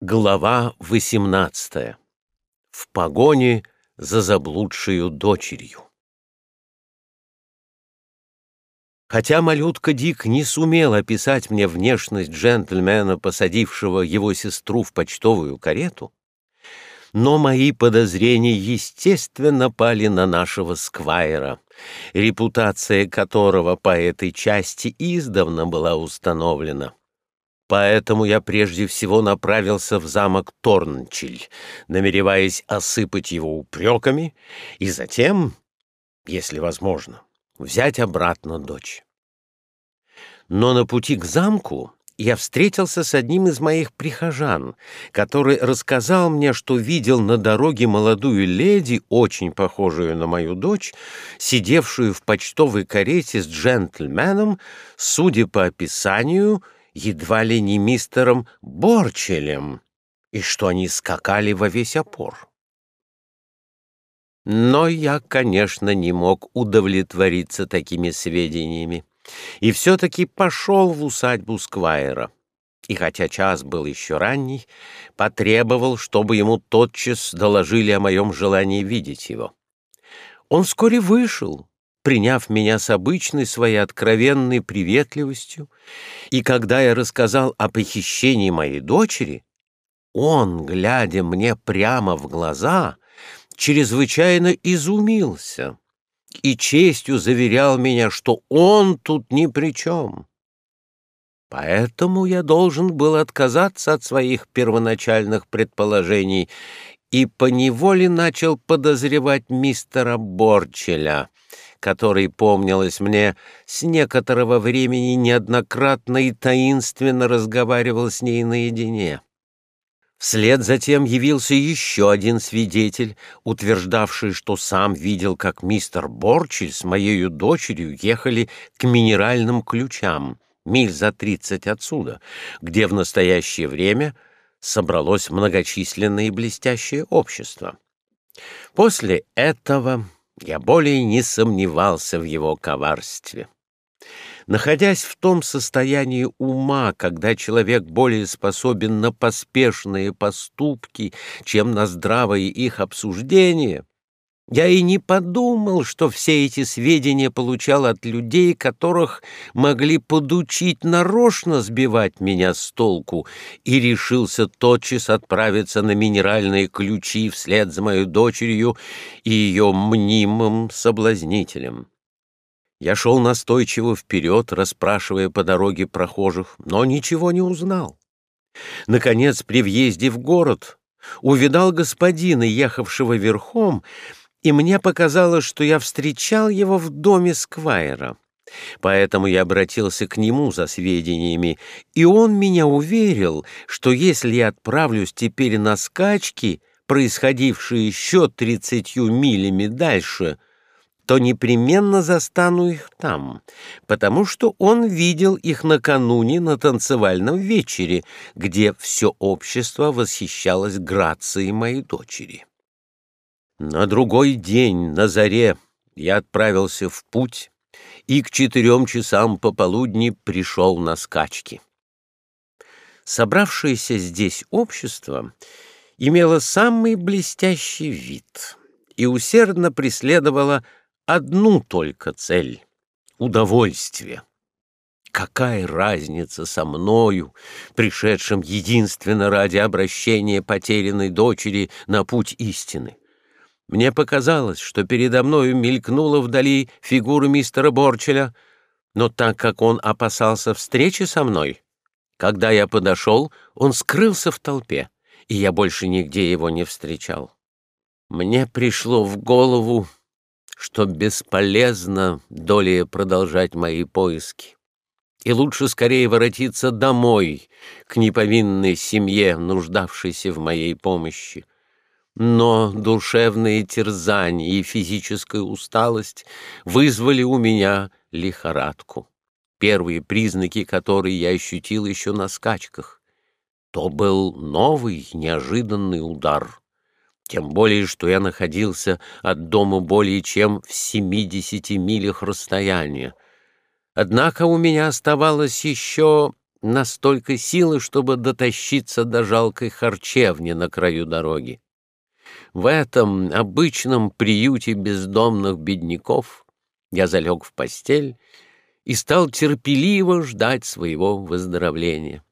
Глава 18. В погоне за заблудшую дочерью. Хотя малютка Дик не сумел описать мне внешность джентльмена, посадившего его сестру в почтовую карету, но мои подозрения, естественно, пали на нашего сквайра, репутация которого по этой части издавна была установлена. Поэтому я прежде всего направился в замок Торнчиль, намереваясь осыпать его упреками и затем, если возможно, взять обратно дочь. Но на пути к замку я встретился с одним из моих прихожан, который рассказал мне, что видел на дороге молодую леди, очень похожую на мою дочь, сидевшую в почтовой карете с джентльменом, судя по описанию — едва ли не мистером Борчелем, и что они скакали во весь опор. Но я, конечно, не мог удовлетвориться такими сведениями, и все-таки пошел в усадьбу Сквайра. И хотя час был еще ранний, потребовал, чтобы ему тотчас доложили о моем желании видеть его. Он вскоре вышел, приняв меня с обычной своей откровенной приветливостью, и когда я рассказал о похищении моей дочери, он, глядя мне прямо в глаза, чрезвычайно изумился и честью заверял меня, что он тут ни при чем. Поэтому я должен был отказаться от своих первоначальных предположений и поневоле начал подозревать мистера Борчеля, который, помнилось мне, с некоторого времени неоднократно и таинственно разговаривал с ней наедине. Вслед затем явился еще один свидетель, утверждавший, что сам видел, как мистер Борчель с моей дочерью ехали к минеральным ключам, миль за тридцать отсюда, где в настоящее время собралось многочисленное и блестящее общество. После этого я более не сомневался в его коварстве. Находясь в том состоянии ума, когда человек более способен на поспешные поступки, чем на здравое их обсуждение, я и не подумал, что все эти сведения получал от людей, которых могли подучить нарочно сбивать меня с толку, и решился тотчас отправиться на минеральные ключи вслед за моей дочерью и ее мнимым соблазнителем. Я шел настойчиво вперед, расспрашивая по дороге прохожих, но ничего не узнал. Наконец, при въезде в город, увидал господина, ехавшего верхом, и мне показалось, что я встречал его в доме Сквайра. Поэтому я обратился к нему за сведениями, и он меня уверил, что если я отправлюсь теперь на скачки, происходившие еще тридцатью милями дальше, то непременно застану их там, потому что он видел их накануне на танцевальном вечере, где все общество восхищалось грацией моей дочери. На другой день, на заре, я отправился в путь и к четырем часам пополудни пришел на скачки. Собравшееся здесь общество имело самый блестящий вид и усердно преследовало одну только цель — удовольствие. Какая разница со мною, пришедшим единственно ради обращения потерянной дочери на путь истины? Мне показалось, что передо мною мелькнула вдали фигура мистера Борчеля, но так как он опасался встречи со мной, когда я подошел, он скрылся в толпе, и я больше нигде его не встречал. Мне пришло в голову, что бесполезно долее продолжать мои поиски, и лучше скорее воротиться домой, к неповинной семье, нуждавшейся в моей помощи. Но душевные терзания и физическая усталость вызвали у меня лихорадку, первые признаки которой я ощутил еще на скачках. То был новый, неожиданный удар. Тем более, что я находился от дома более чем в семидесяти милях расстояния. Однако у меня оставалось еще настолько силы, чтобы дотащиться до жалкой харчевни на краю дороги. В этом обычном приюте бездомных бедняков я залег в постель и стал терпеливо ждать своего выздоровления.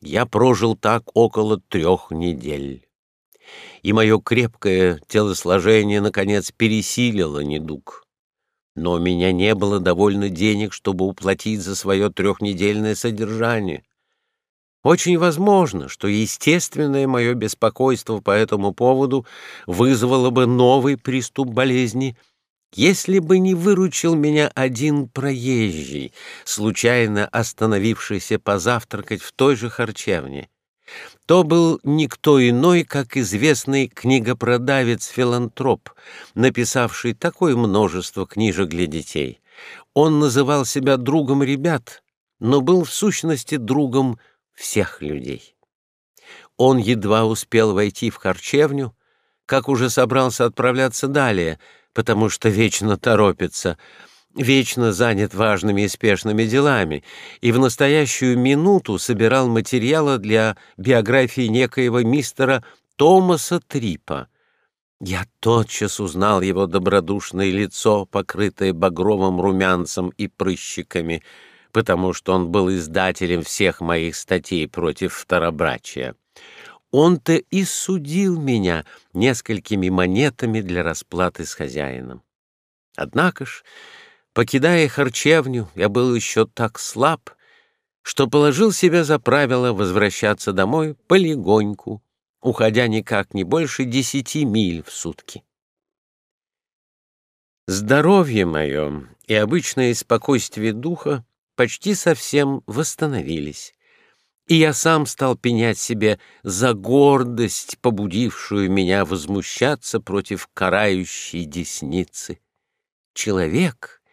Я прожил так около трех недель, и мое крепкое телосложение, наконец, пересилило недуг но у меня не было довольно денег, чтобы уплатить за свое трехнедельное содержание. Очень возможно, что естественное мое беспокойство по этому поводу вызвало бы новый приступ болезни, если бы не выручил меня один проезжий, случайно остановившийся позавтракать в той же харчевне. То был никто иной, как известный книгопродавец-филантроп, написавший такое множество книжек для детей. Он называл себя другом ребят, но был в сущности другом всех людей. Он едва успел войти в харчевню, как уже собрался отправляться далее, потому что вечно торопится — вечно занят важными и спешными делами, и в настоящую минуту собирал материалы для биографии некоего мистера Томаса Трипа. Я тотчас узнал его добродушное лицо, покрытое багровым румянцем и прыщиками, потому что он был издателем всех моих статей против второбрачия. Он-то и судил меня несколькими монетами для расплаты с хозяином. Однако ж Покидая харчевню, я был еще так слаб, что положил себе за правило возвращаться домой полегоньку, уходя никак не больше десяти миль в сутки. Здоровье мое и обычное спокойствие духа почти совсем восстановились, и я сам стал пенять себе за гордость, побудившую меня возмущаться против карающей десницы. Человек —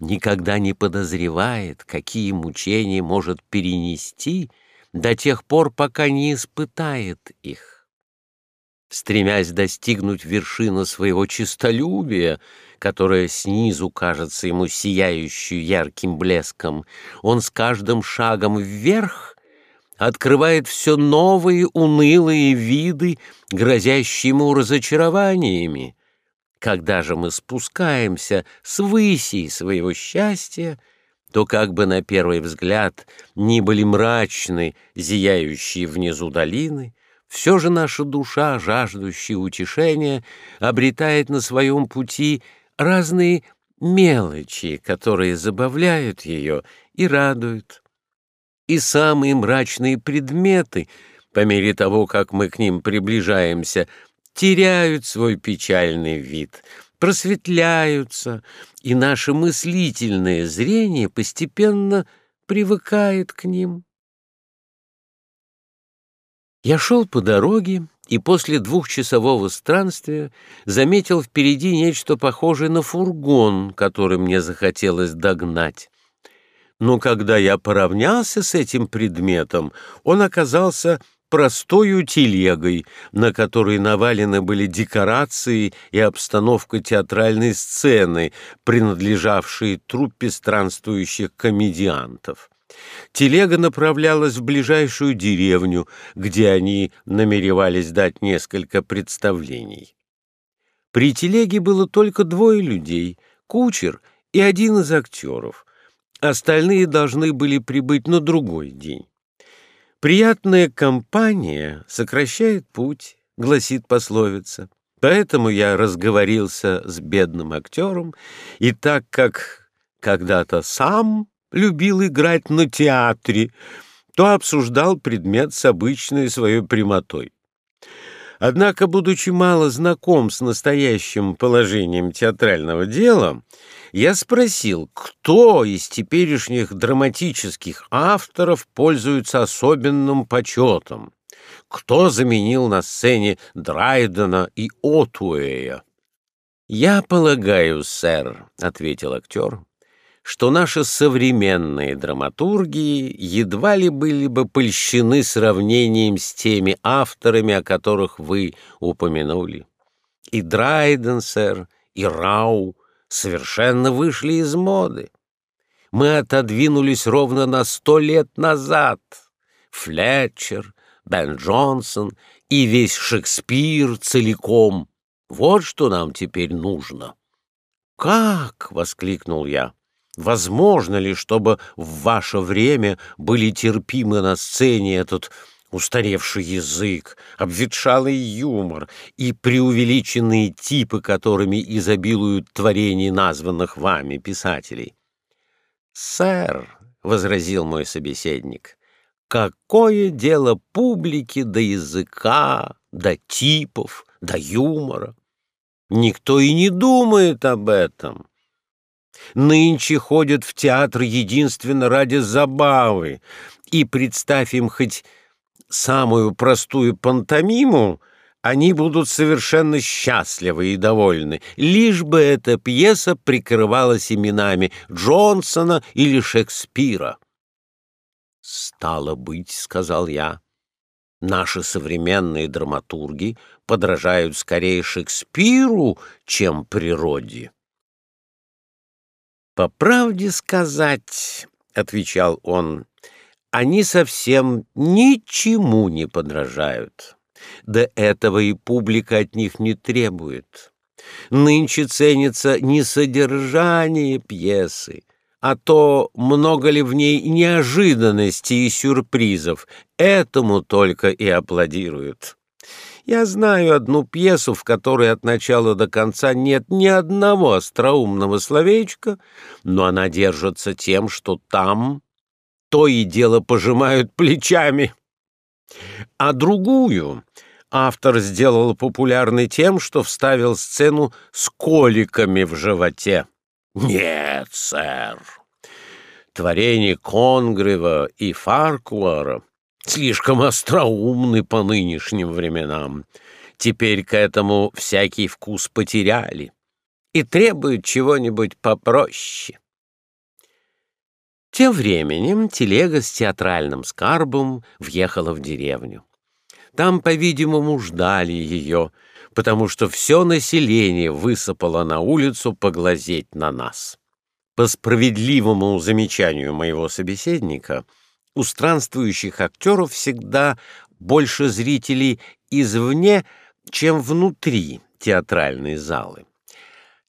никогда не подозревает, какие мучения может перенести до тех пор, пока не испытает их. Стремясь достигнуть вершины своего честолюбия, которое снизу кажется ему сияющую ярким блеском, он с каждым шагом вверх открывает все новые унылые виды, грозящие ему разочарованиями, когда же мы спускаемся с высей своего счастья, то как бы на первый взгляд ни были мрачны зияющие внизу долины, все же наша душа, жаждущая утешения, обретает на своем пути разные мелочи, которые забавляют ее и радуют. И самые мрачные предметы, по мере того, как мы к ним приближаемся, теряют свой печальный вид, просветляются, и наше мыслительное зрение постепенно привыкает к ним. Я шел по дороге и после двухчасового странствия заметил впереди нечто похожее на фургон, который мне захотелось догнать. Но когда я поравнялся с этим предметом, он оказался простою телегой, на которой навалены были декорации и обстановка театральной сцены, принадлежавшие труппе странствующих комедиантов. Телега направлялась в ближайшую деревню, где они намеревались дать несколько представлений. При телеге было только двое людей — кучер и один из актеров. Остальные должны были прибыть на другой день. «Приятная компания сокращает путь», — гласит пословица. Поэтому я разговорился с бедным актером, и так как когда-то сам любил играть на театре, то обсуждал предмет с обычной своей прямотой. Однако, будучи мало знаком с настоящим положением театрального дела, я спросил, кто из теперешних драматических авторов пользуется особенным почетом, кто заменил на сцене Драйдена и Отуэя. «Я полагаю, сэр», — ответил актер, что наши современные драматурги едва ли были бы польщены сравнением с теми авторами, о которых вы упомянули. И Драйден, сэр, и Рау совершенно вышли из моды. мы отодвинулись ровно на сто лет назад. Флетчер, Бен Джонсон и весь Шекспир целиком. Вот что нам теперь нужно. «Как?» — воскликнул я. «Возможно ли, чтобы в ваше время были терпимы на сцене этот устаревший язык, обветшалый юмор и преувеличенные типы, которыми изобилуют творения названных вами писателей?» «Сэр», — возразил мой собеседник, — «какое дело публики до языка, до типов, до юмора? Никто и не думает об этом. Нынче ходят в театр единственно ради забавы, и представь им хоть самую простую пантомиму, они будут совершенно счастливы и довольны, лишь бы эта пьеса прикрывалась именами Джонсона или Шекспира. «Стало быть, — сказал я, — наши современные драматурги подражают скорее Шекспиру, чем природе». «По правде сказать, — отвечал он, — они совсем ничему не подражают». Да этого и публика от них не требует. Нынче ценится не содержание пьесы, а то, много ли в ней неожиданностей и сюрпризов, этому только и аплодируют. Я знаю одну пьесу, в которой от начала до конца нет ни одного остроумного словечка, но она держится тем, что там то и дело пожимают плечами. А другую автор сделал популярной тем, что вставил сцену с коликами в животе. Нет, сэр. Творение Конгрева и Фаркуара слишком остроумны по нынешним временам. Теперь к этому всякий вкус потеряли и требуют чего-нибудь попроще. Тем временем телега с театральным скарбом въехала в деревню. Там, по-видимому, ждали ее, потому что все население высыпало на улицу поглазеть на нас. По справедливому замечанию моего собеседника, у странствующих актеров всегда больше зрителей извне, чем внутри театральной залы.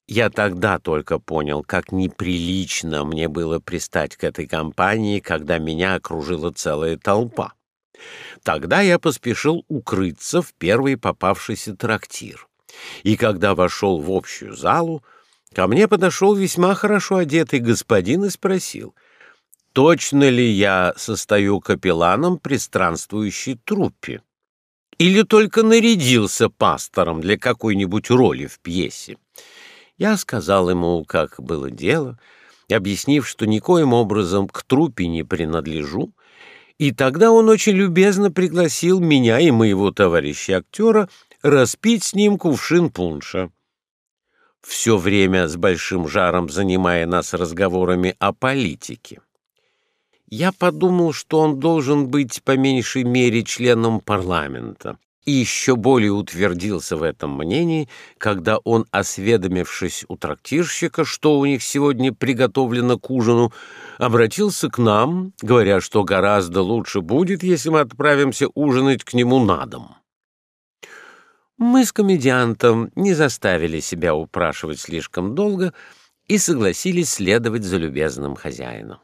Я тогда только понял, как неприлично мне было пристать к этой компании, когда меня окружила целая толпа. Тогда я поспешил укрыться в первый попавшийся трактир. И когда вошел в общую залу, ко мне подошел весьма хорошо одетый господин и спросил, точно ли я состою капелланом при странствующей труппе или только нарядился пастором для какой-нибудь роли в пьесе. Я сказал ему, как было дело, объяснив, что никоим образом к труппе не принадлежу, и тогда он очень любезно пригласил меня и моего товарища-актера распить с ним кувшин пунша. Все время с большим жаром занимая нас разговорами о политике. Я подумал, что он должен быть по меньшей мере членом парламента, и еще более утвердился в этом мнении, когда он, осведомившись у трактирщика, что у них сегодня приготовлено к ужину, обратился к нам, говоря, что гораздо лучше будет, если мы отправимся ужинать к нему на дом. Мы с комедиантом не заставили себя упрашивать слишком долго и согласились следовать за любезным хозяином.